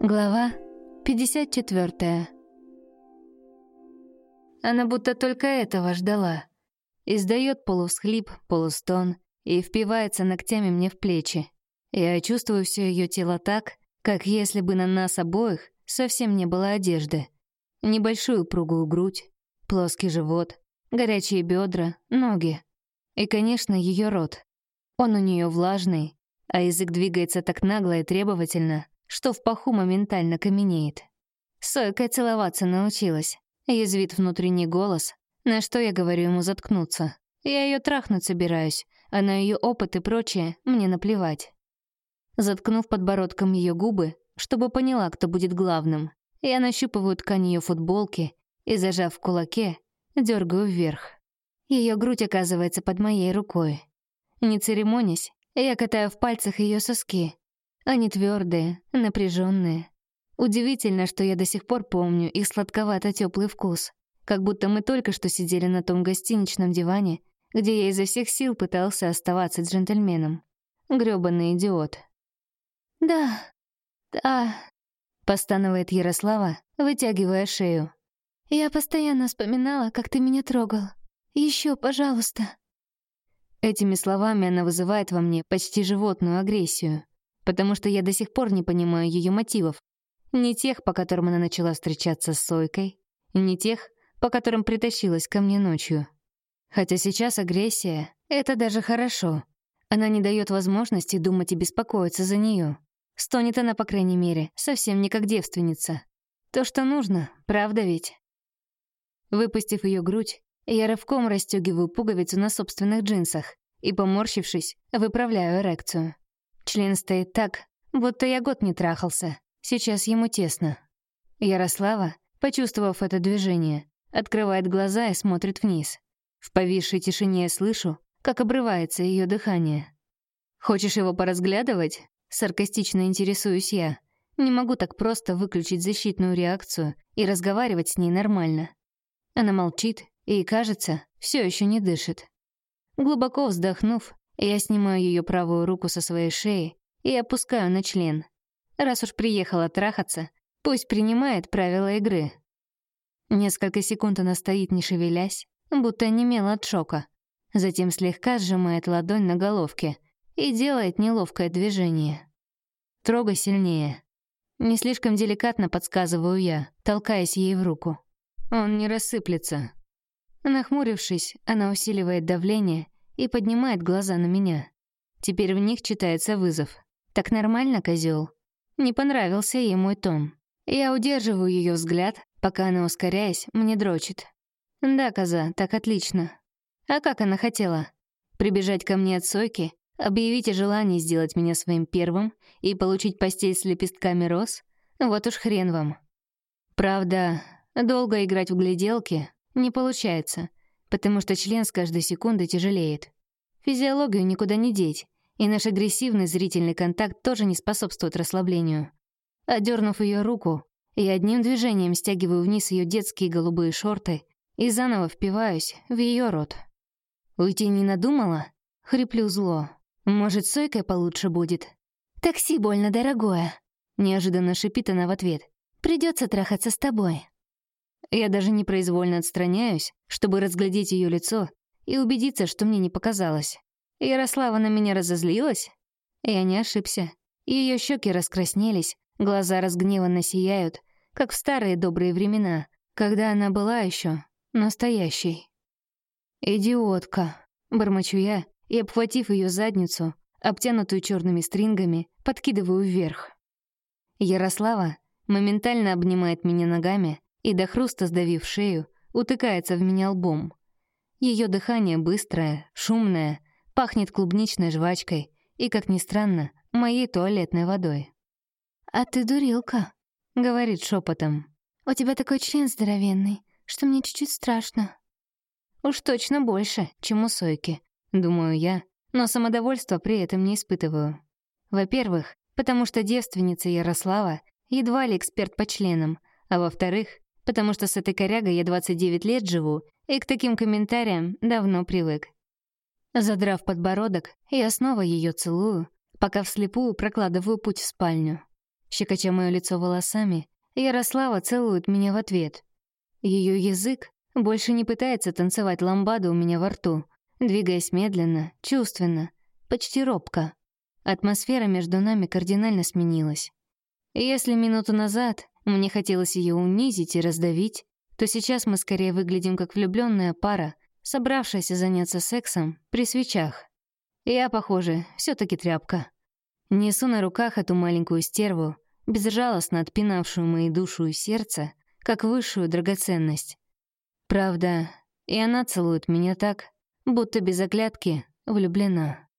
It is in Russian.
Глава 54. Она будто только этого ждала. Издает полусхлип, полустон и впивается ногтями мне в плечи. Я чувствую все ее тело так, как если бы на нас обоих совсем не было одежды. Небольшую упругую грудь, плоский живот, горячие бедра, ноги. И, конечно, ее рот. Он у нее влажный, а язык двигается так нагло и требовательно, что в паху моментально каменеет. Сойка целоваться научилась. Язвит внутренний голос, на что я говорю ему заткнуться. Я ее трахнуть собираюсь, а на ее опыт и прочее мне наплевать. Заткнув подбородком ее губы, чтобы поняла, кто будет главным, я нащупываю ткань ее футболки и, зажав в кулаке, дергаю вверх. Ее грудь оказывается под моей рукой. Не церемонясь, я катаю в пальцах ее соски, они твердые, напряженные. Удивительно, что я до сих пор помню их сладковато-теплый вкус, как будто мы только что сидели на том гостиничном диване, где я изо всех сил пытался оставаться джентльменом. Грёбаный идиот. «Да, да», — постанывает Ярослава, вытягивая шею. «Я постоянно вспоминала, как ты меня трогал. Еще, пожалуйста». Этими словами она вызывает во мне почти животную агрессию потому что я до сих пор не понимаю ее мотивов. Не тех, по которым она начала встречаться с Сойкой, не тех, по которым притащилась ко мне ночью. Хотя сейчас агрессия — это даже хорошо. Она не дает возможности думать и беспокоиться за нее. Стонет она, по крайней мере, совсем не как девственница. То, что нужно, правда ведь? Выпустив ее грудь, я рывком расстегиваю пуговицу на собственных джинсах и, поморщившись, выправляю эрекцию. Член стоит так, будто я год не трахался. Сейчас ему тесно. Ярослава, почувствовав это движение, открывает глаза и смотрит вниз. В повисшей тишине я слышу, как обрывается ее дыхание. «Хочешь его поразглядывать?» Саркастично интересуюсь я. Не могу так просто выключить защитную реакцию и разговаривать с ней нормально. Она молчит и, кажется, все еще не дышит. Глубоко вздохнув, я снимаю ее правую руку со своей шеи и опускаю на член. Раз уж приехала трахаться, пусть принимает правила игры. Несколько секунд она стоит, не шевелясь, будто онемела от шока. Затем слегка сжимает ладонь на головке и делает неловкое движение. Трогай сильнее. Не слишком деликатно подсказываю я, толкаясь ей в руку. Он не рассыплется. Нахмурившись, она усиливает давление и поднимает глаза на меня. Теперь в них читается вызов. «Так нормально, козел? Не понравился ей мой тон. Я удерживаю ее взгляд, пока она, ускоряясь, мне дрочит. «Да, коза, так отлично. А как она хотела? Прибежать ко мне от Сойки, объявить о желании сделать меня своим первым и получить постель с лепестками роз? Вот уж хрен вам. Правда, долго играть в гляделки не получается, потому что член с каждой секундой тяжелеет. Физиологию никуда не деть, и наш агрессивный зрительный контакт тоже не способствует расслаблению. Одернув ее руку, я одним движением стягиваю вниз ее детские голубые шорты и заново впиваюсь в ее рот. «Уйти не надумала?» — хриплю зло. «Может, сойкой получше будет?» «Такси больно дорогое», — неожиданно шипит она в ответ. Придется трахаться с тобой». Я даже непроизвольно отстраняюсь, чтобы разглядеть ее лицо и убедиться, что мне не показалось. Ярослава на меня разозлилась? Я не ошибся. Ее щеки раскраснелись, глаза разгневанно сияют, как в старые добрые времена, когда она была еще настоящей. «Идиотка», — бормочу я, и, обхватив ее задницу, обтянутую черными стрингами, подкидываю вверх. Ярослава моментально обнимает меня ногами, и до хруста сдавив шею, утыкается в меня лбом. Ее дыхание быстрое, шумное, пахнет клубничной жвачкой и, как ни странно, моей туалетной водой. «А ты дурилка», — говорит шепотом. «У тебя такой член здоровенный, что мне чуть-чуть страшно». Уж точно больше, чем у Сойки, думаю я, но самодовольство при этом не испытываю. Во-первых, потому что девственница Ярослава едва ли эксперт по членам, а во-вторых, потому что с этой корягой я 29 лет живу и к таким комментариям давно привык. Задрав подбородок, я снова ее целую, пока вслепую прокладываю путь в спальню. Щекоча моё лицо волосами, Ярослава целует меня в ответ. Ее язык больше не пытается танцевать ламбаду у меня во рту, двигаясь медленно, чувственно, почти робко. Атмосфера между нами кардинально сменилась. Если минуту назад мне хотелось ее унизить и раздавить, то сейчас мы скорее выглядим как влюбленная пара, собравшаяся заняться сексом при свечах. Я, похоже, все таки тряпка. Несу на руках эту маленькую стерву, безжалостно отпинавшую мои душу и сердце, как высшую драгоценность. Правда, и она целует меня так, будто без оглядки влюблена.